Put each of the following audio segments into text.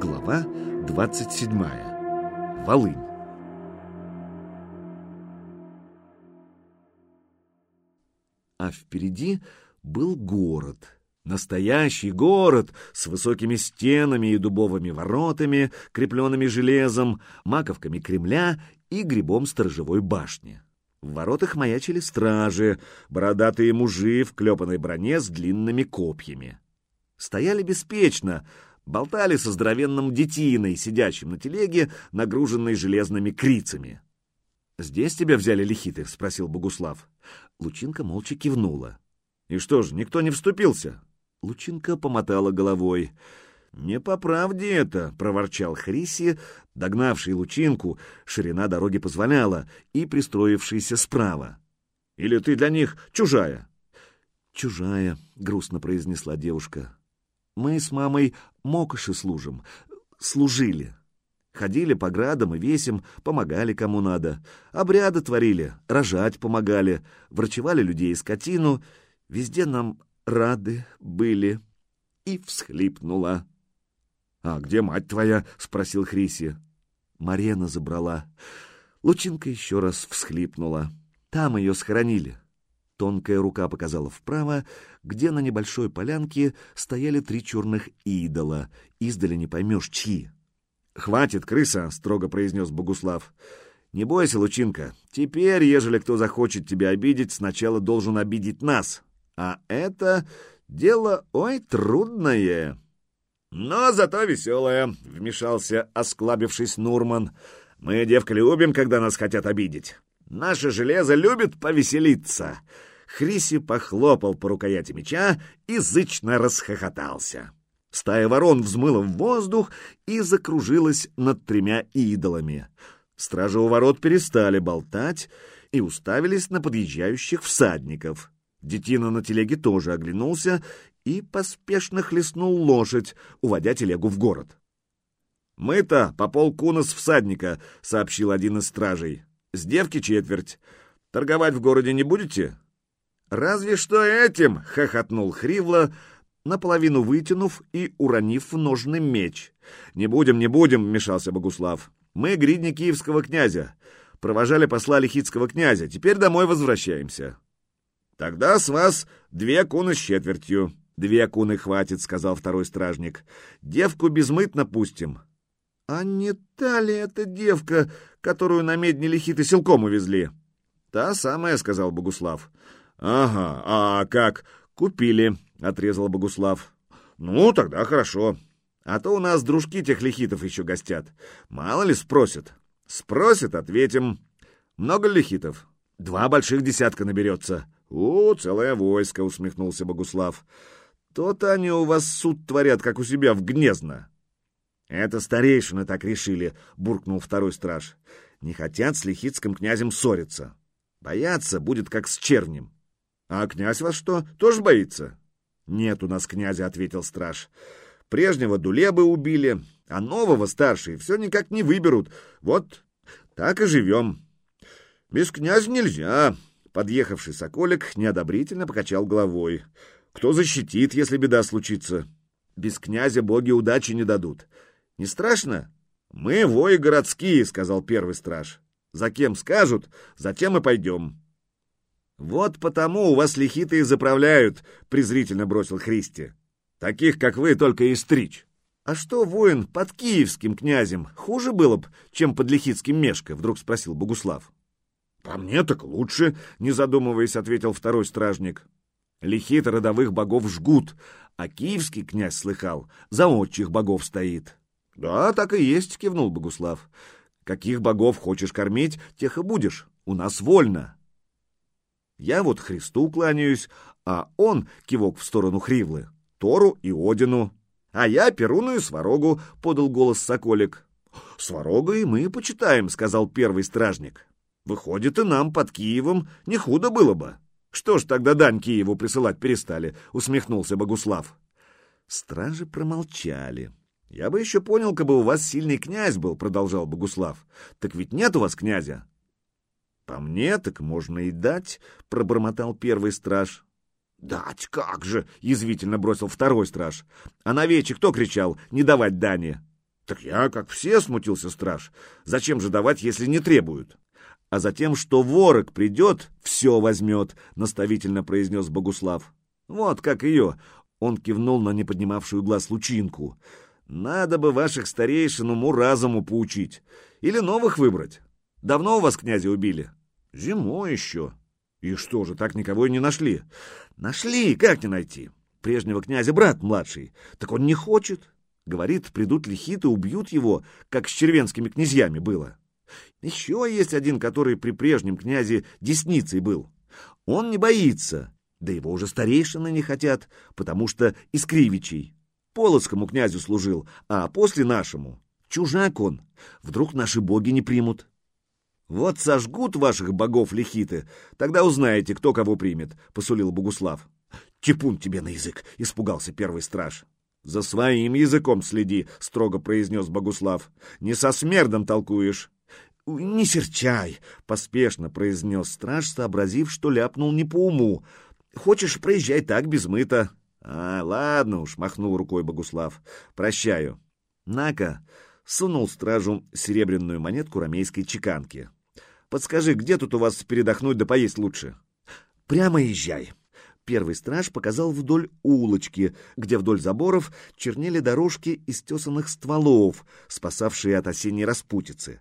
Глава 27. Волынь. А впереди был город. Настоящий город с высокими стенами и дубовыми воротами, крепленными железом, маковками Кремля и грибом сторожевой башни. В воротах маячили стражи, бородатые мужи в клепанной броне с длинными копьями. Стояли беспечно, болтали со здоровенным детиной, сидящим на телеге, нагруженной железными крицами. «Здесь тебя взяли лихиты?» — спросил Богуслав. Лучинка молча кивнула. «И что ж, никто не вступился?» Лучинка помотала головой. «Не по правде это!» — проворчал Хриси, догнавший Лучинку, ширина дороги позволяла, и пристроившийся справа. «Или ты для них чужая?» «Чужая», — грустно произнесла девушка. Мы с мамой мокоши служим, служили. Ходили по градам и весим, помогали кому надо. Обряды творили, рожать помогали, врачевали людей и скотину. Везде нам рады были. И всхлипнула. — А где мать твоя? — спросил Хриси. Марена забрала. Лучинка еще раз всхлипнула. Там ее схоронили. Тонкая рука показала вправо, где на небольшой полянке стояли три черных идола. Издали не поймешь, чьи. «Хватит, крыса!» — строго произнес Богуслав. «Не бойся, Лучинка. Теперь, ежели кто захочет тебя обидеть, сначала должен обидеть нас. А это дело, ой, трудное». «Но зато веселое», — вмешался, осклабившись Нурман. «Мы, девка, любим, когда нас хотят обидеть. Наше железо любит повеселиться. Хриси похлопал по рукояти меча и зычно расхохотался. Стая ворон взмыла в воздух и закружилась над тремя идолами. Стражи у ворот перестали болтать и уставились на подъезжающих всадников. Детина на телеге тоже оглянулся и поспешно хлестнул лошадь, уводя телегу в город. «Мы-то по полку нас всадника», — сообщил один из стражей. «С девки четверть. Торговать в городе не будете?» «Разве что этим!» — хохотнул Хривла, наполовину вытянув и уронив в ножный меч. «Не будем, не будем!» — вмешался Богуслав. «Мы гридни киевского князя. Провожали посла Лихицкого князя. Теперь домой возвращаемся». «Тогда с вас две куны с четвертью». «Две куны хватит», — сказал второй стражник. «Девку безмытно пустим». «А не та ли эта девка, которую на медне Лихиты силком увезли?» «Та самая», — сказал Богуслав. «Ага, а как? Купили», — отрезал Богуслав. «Ну, тогда хорошо. А то у нас дружки тех лихитов еще гостят. Мало ли спросят». «Спросят, ответим. Много лихитов?» «Два больших десятка наберется». «О, целое войско», — усмехнулся Богуслав. «То-то они у вас суд творят, как у себя в Гнездно». «Это старейшины так решили», — буркнул второй страж. «Не хотят с лихитским князем ссориться. Бояться будет, как с чернем. «А князь вас что, тоже боится?» «Нет у нас князя», — ответил страж. «Прежнего Дулебы убили, а нового старшие все никак не выберут. Вот так и живем». «Без князя нельзя», — подъехавший соколик неодобрительно покачал головой. «Кто защитит, если беда случится?» «Без князя боги удачи не дадут. Не страшно?» «Мы вои городские», — сказал первый страж. «За кем скажут, затем и пойдем». «Вот потому у вас лихиты и заправляют», — презрительно бросил Христи. «Таких, как вы, только и стричь». «А что, воин, под киевским князем хуже было б, чем под лихитским Мешко?» — вдруг спросил Богуслав. «По мне так лучше», — не задумываясь, ответил второй стражник. «Лихиты родовых богов жгут, а киевский князь слыхал, за отчих богов стоит». «Да, так и есть», — кивнул Богуслав. «Каких богов хочешь кормить, тех и будешь. У нас вольно». Я вот Христу кланяюсь, а он, кивок в сторону Хривлы, Тору и Одину. А я Перуну и Сварогу, — подал голос Соколик. Сварога и мы почитаем, — сказал первый стражник. Выходит, и нам под Киевом не худо было бы. Что ж тогда дань Киеву присылать перестали, — усмехнулся Богуслав. Стражи промолчали. «Я бы еще понял, как бы у вас сильный князь был», — продолжал Богуслав. «Так ведь нет у вас князя?» «По мне так можно и дать», — пробормотал первый страж. «Дать как же!» — язвительно бросил второй страж. «А на вече кто кричал? Не давать дани!» Так я, как все, смутился страж. Зачем же давать, если не требуют? А затем, что ворог придет, все возьмет, наставительно произнес Богуслав. Вот как ее. Он кивнул на неподнимавшую глаз лучинку. Надо бы ваших старейшин уму-разуму поучить. Или новых выбрать. Давно у вас князя убили? Зимой еще. И что же, так никого и не нашли? Нашли, как не найти? Прежнего князя брат младший. Так он не хочет. Говорит, придут лихиты, убьют его, как с червенскими князьями было. Еще есть один, который при прежнем князе десницей был. Он не боится, да его уже старейшины не хотят, потому что из Кривичей. Полоцкому князю служил, а после нашему. Чужак он. Вдруг наши боги не примут. Вот сожгут ваших богов лихиты, тогда узнаете, кто кого примет, — посулил Богуслав. Типун тебе на язык, — испугался первый страж. «За своим языком следи», — строго произнес Богуслав. «Не со смердом толкуешь». «Не серчай», — поспешно произнес страж, сообразив, что ляпнул не по уму. «Хочешь, проезжай так, без мыта». «А, ладно уж», — махнул рукой Богуслав. «Прощаю». «На-ка», — сунул стражу серебряную монетку ромейской чеканки. «Подскажи, где тут у вас передохнуть да поесть лучше?» «Прямо езжай», Первый страж показал вдоль улочки, где вдоль заборов чернели дорожки из тесанных стволов, спасавшие от осенней распутицы.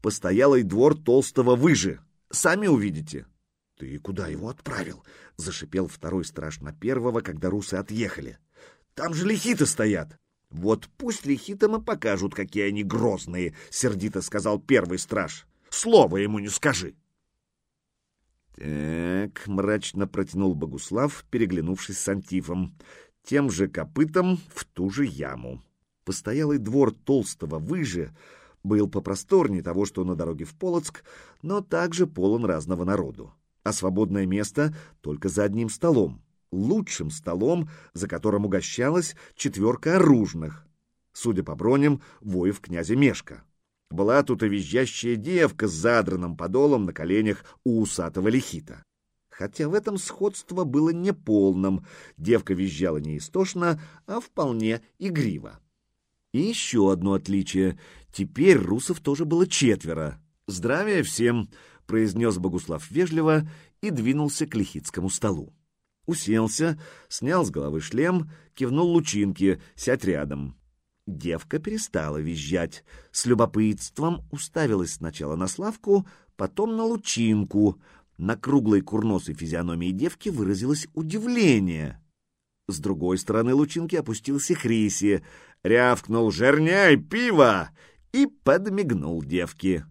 Постоялый двор толстого выжи. Сами увидите. — Ты куда его отправил? — зашипел второй страж на первого, когда русы отъехали. — Там же лихиты стоят. — Вот пусть лихитам и покажут, какие они грозные, — сердито сказал первый страж. — Слово ему не скажи. — «Так», — мрачно протянул Богуслав, переглянувшись с Антифом, тем же копытом в ту же яму. Постоялый двор толстого выже был попросторнее того, что на дороге в Полоцк, но также полон разного народу. А свободное место только за одним столом, лучшим столом, за которым угощалась четверка оружных, судя по броням, воев князя Мешка. Была тут и визжащая девка с задранным подолом на коленях у усатого лихита. Хотя в этом сходство было неполным, девка визжала не истошно, а вполне игриво. И еще одно отличие. Теперь русов тоже было четверо. «Здравия всем!» — произнес Богуслав вежливо и двинулся к лихитскому столу. Уселся, снял с головы шлем, кивнул лучинке, сядь рядом. Девка перестала визжать, с любопытством уставилась сначала на Славку, потом на лучинку. На круглой курносой физиономии девки выразилось удивление. С другой стороны лучинки опустился Хриси, рявкнул «Жерняй, пиво!» и подмигнул девке.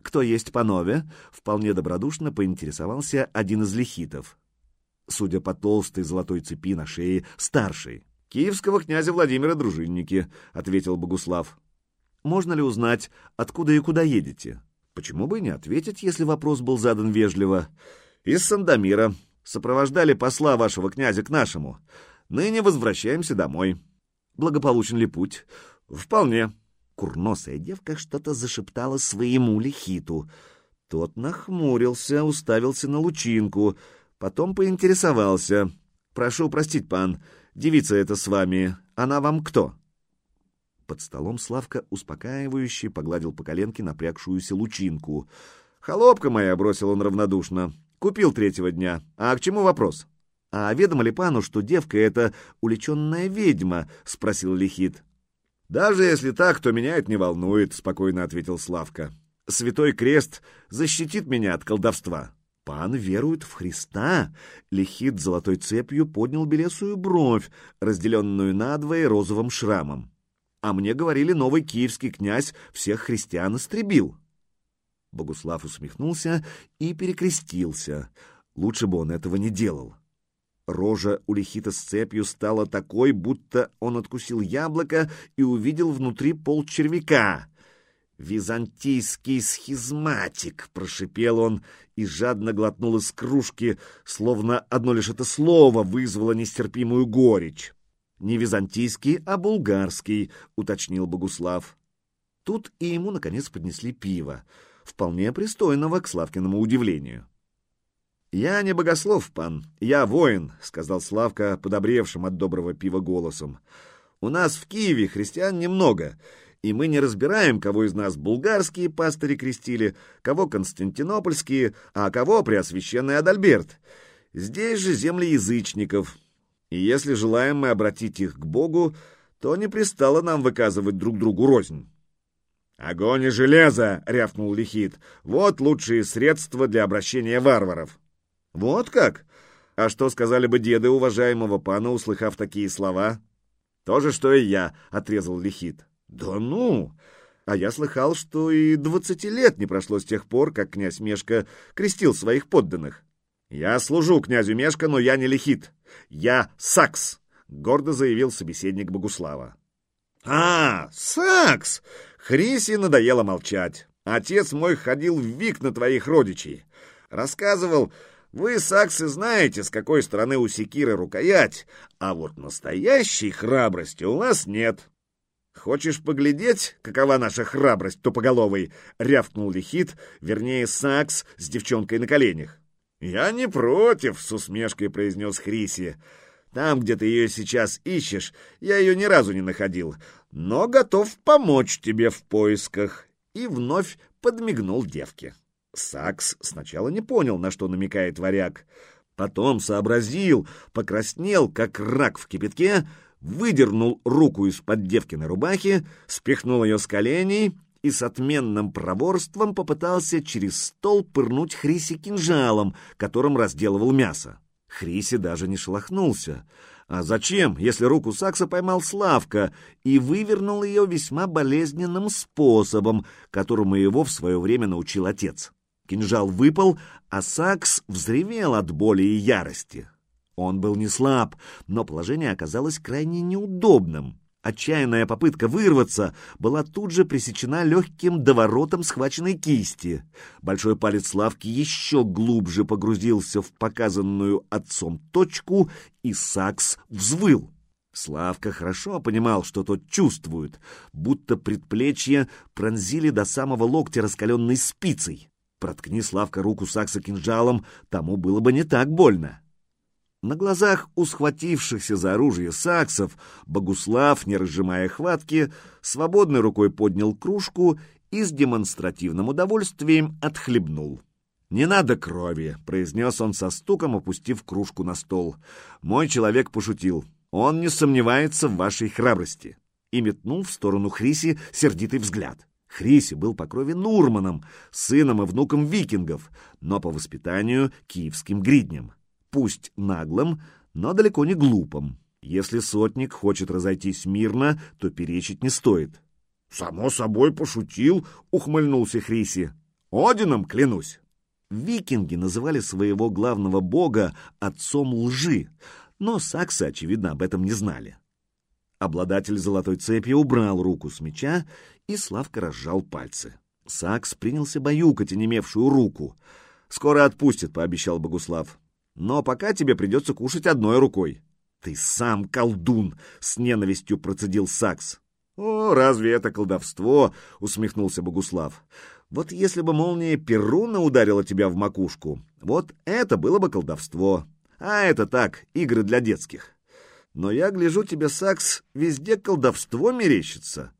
«Кто есть по нове?» — вполне добродушно поинтересовался один из лихитов. Судя по толстой золотой цепи на шее, старший. «Киевского князя Владимира дружинники», — ответил Богуслав. «Можно ли узнать, откуда и куда едете?» «Почему бы не ответить, если вопрос был задан вежливо?» «Из Сандомира. Сопровождали посла вашего князя к нашему. Ныне возвращаемся домой». «Благополучен ли путь?» «Вполне». Курносая девка что-то зашептала своему лихиту. Тот нахмурился, уставился на лучинку, потом поинтересовался. «Прошу простить, пан, Девица эта с вами, она вам кто?» Под столом Славка успокаивающе погладил по коленке напрягшуюся лучинку. «Холопка моя!» — бросил он равнодушно. «Купил третьего дня. А к чему вопрос?» «А ведомо ли пану, что девка — это уличенная ведьма?» — спросил Лихит. «Даже если так, то меня это не волнует», — спокойно ответил Славка. «Святой крест защитит меня от колдовства». Пан верует в Христа. Лихит золотой цепью поднял белесую бровь, разделенную надвое розовым шрамом. А мне говорили, новый киевский князь всех христиан истребил. Богуслав усмехнулся и перекрестился. Лучше бы он этого не делал. Рожа у Лихита с цепью стала такой, будто он откусил яблоко и увидел внутри пол червяка. «Византийский схизматик!» — прошипел он и жадно глотнул из кружки, словно одно лишь это слово вызвало нестерпимую горечь. «Не византийский, а булгарский», — уточнил Богуслав. Тут и ему, наконец, поднесли пиво, вполне пристойного к Славкиному удивлению. «Я не богослов, пан, я воин», — сказал Славка, подобревшим от доброго пива голосом. «У нас в Киеве христиан немного, и мы не разбираем, кого из нас булгарские пастыри крестили, кого константинопольские, а кого преосвященный Адальберт. Здесь же земли язычников, и если желаем мы обратить их к Богу, то не пристало нам выказывать друг другу рознь. «Огонь и железо!» — рявкнул Лихит. «Вот лучшие средства для обращения варваров». «Вот как? А что сказали бы деды уважаемого пана, услыхав такие слова?» «То же, что и я», — отрезал Лихит. «Да ну! А я слыхал, что и двадцати лет не прошло с тех пор, как князь Мешка крестил своих подданных». «Я служу князю Мешка, но я не Лихит. Я Сакс», — гордо заявил собеседник Богуслава. «А, Сакс!» Хриси надоело молчать. Отец мой ходил в вик на твоих родичей. Рассказывал, вы, саксы, знаете, с какой стороны у секиры рукоять, а вот настоящей храбрости у нас нет. Хочешь поглядеть, какова наша храбрость тупоголовый? рявкнул Лихит, вернее, сакс с девчонкой на коленях. Я не против, с усмешкой произнес Хриси. Там, где ты ее сейчас ищешь, я ее ни разу не находил, но готов помочь тебе в поисках. И вновь подмигнул девке. Сакс сначала не понял, на что намекает варяг. Потом сообразил, покраснел, как рак в кипятке, выдернул руку из-под девкиной рубахи, спихнул ее с коленей и с отменным проворством попытался через стол пырнуть Хриси кинжалом, которым разделывал мясо. Хриси даже не шелохнулся. А зачем, если руку Сакса поймал Славка и вывернул ее весьма болезненным способом, которому его в свое время научил отец? Кинжал выпал, а Сакс взревел от боли и ярости. Он был не слаб, но положение оказалось крайне неудобным. Отчаянная попытка вырваться была тут же пресечена легким доворотом схваченной кисти. Большой палец Славки еще глубже погрузился в показанную отцом точку, и Сакс взвыл. Славка хорошо понимал, что тот чувствует, будто предплечье пронзили до самого локтя раскаленной спицей. Проткни Славка руку Сакса кинжалом, тому было бы не так больно. На глазах у схватившихся за оружие саксов Богуслав, не разжимая хватки, свободной рукой поднял кружку и с демонстративным удовольствием отхлебнул. «Не надо крови», — произнес он со стуком, опустив кружку на стол. «Мой человек пошутил. Он не сомневается в вашей храбрости». И метнул в сторону Хриси сердитый взгляд. Хриси был по крови Нурманом, сыном и внуком викингов, но по воспитанию киевским гриднем. Пусть наглым, но далеко не глупым. Если сотник хочет разойтись мирно, то перечить не стоит. — Само собой пошутил, — ухмыльнулся Хриси. — Одином клянусь. Викинги называли своего главного бога отцом лжи, но саксы, очевидно, об этом не знали. Обладатель золотой цепи убрал руку с меча, и Славка разжал пальцы. Сакс принялся баюкать онемевшую руку. «Скоро отпустит», — пообещал Богуслав. «Но пока тебе придется кушать одной рукой». «Ты сам колдун!» — с ненавистью процедил Сакс. «О, разве это колдовство?» — усмехнулся Богуслав. «Вот если бы молния Перуна ударила тебя в макушку, вот это было бы колдовство. А это так, игры для детских». Но я гляжу тебе, Сакс, везде колдовство мерещится.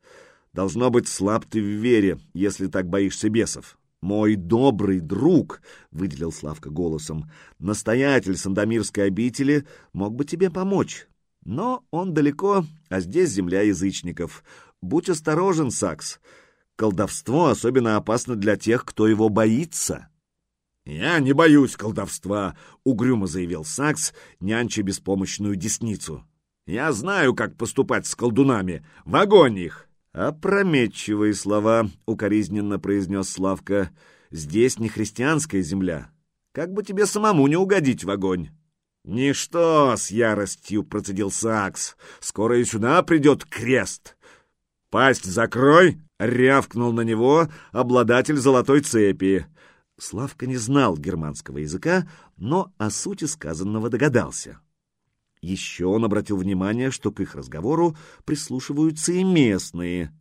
Должно быть, слаб ты в вере, если так боишься бесов. Мой добрый друг, — выделил Славка голосом, — настоятель Сандомирской обители мог бы тебе помочь. Но он далеко, а здесь земля язычников. Будь осторожен, Сакс. Колдовство особенно опасно для тех, кто его боится. «Я не боюсь колдовства», — угрюмо заявил Сакс, нянча беспомощную десницу. «Я знаю, как поступать с колдунами. В огонь их!» «Опрометчивые слова», — укоризненно произнес Славка. «Здесь не христианская земля. Как бы тебе самому не угодить в огонь?» «Ничто!» — с яростью процедил Сакс. «Скоро и сюда придет крест!» «Пасть закрой!» — рявкнул на него обладатель золотой цепи. Славка не знал германского языка, но о сути сказанного догадался. Еще он обратил внимание, что к их разговору прислушиваются и местные.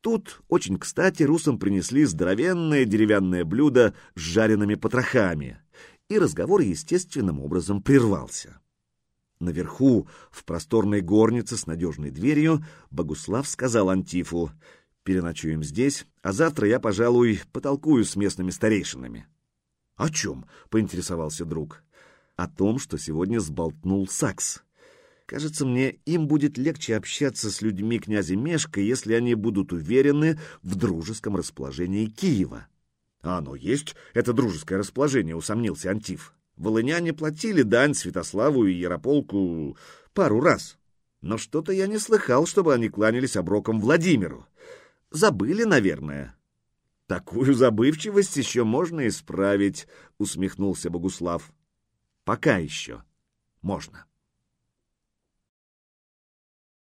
Тут, очень кстати, русам принесли здоровенное деревянное блюдо с жареными потрохами, и разговор естественным образом прервался. Наверху, в просторной горнице с надежной дверью, Богуслав сказал Антифу, Переночуем здесь, а завтра я, пожалуй, потолкую с местными старейшинами. — О чем? — поинтересовался друг. — О том, что сегодня сболтнул Сакс. Кажется мне, им будет легче общаться с людьми князя Мешка, если они будут уверены в дружеском расположении Киева. — А оно есть, это дружеское расположение, — усомнился Антиф. Волыняне платили дань Святославу и Ярополку пару раз. Но что-то я не слыхал, чтобы они кланялись оброком Владимиру. Забыли, наверное. — Такую забывчивость еще можно исправить, — усмехнулся Богуслав. — Пока еще можно.